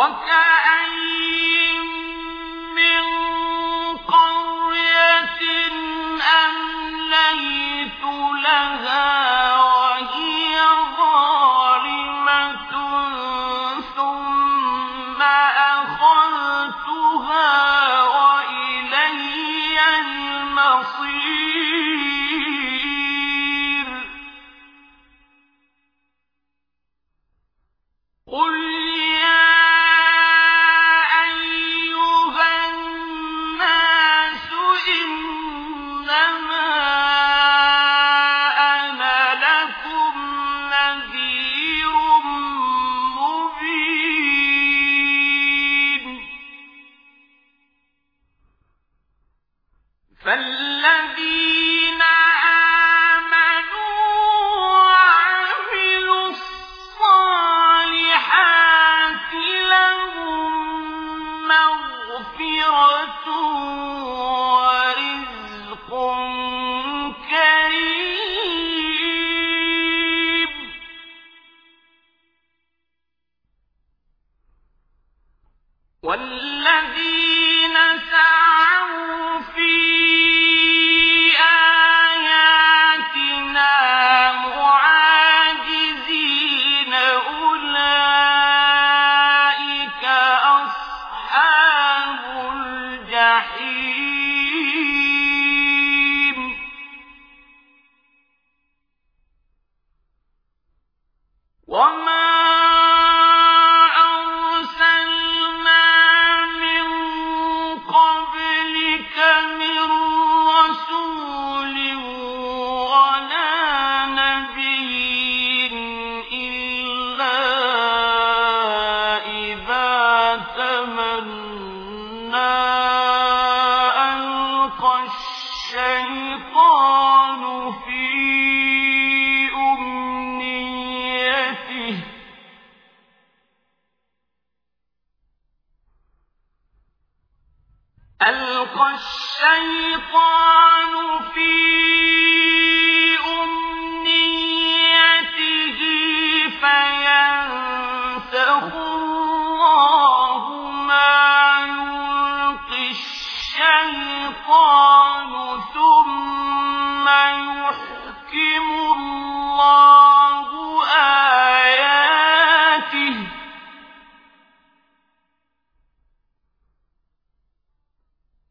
وكان الشيطان في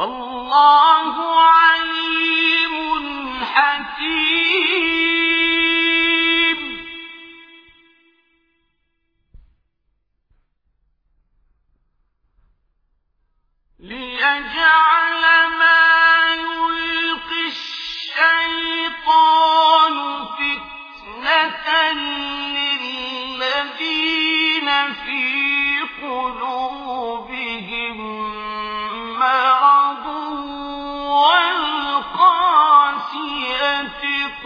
والله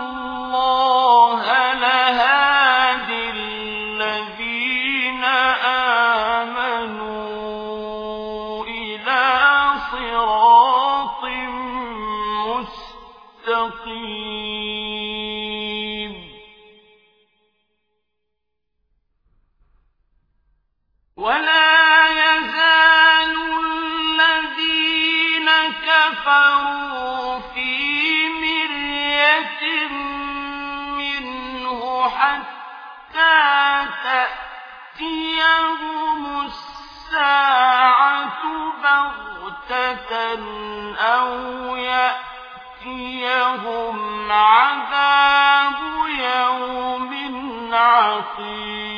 اللَّهَ لَهَادٍ الَّذِينَ آمَنُوا إِلَىٰ صِرَاطٍ مُّسْتَقِيمٍ. وَلَا حَتَّىٰ تَأْتِيَهُمُ السَّاعَةُ بَغْتَةً أَوْ يَأْتِيَهُمْ عَذَابُ يَوْمٍ عَقِيمٍ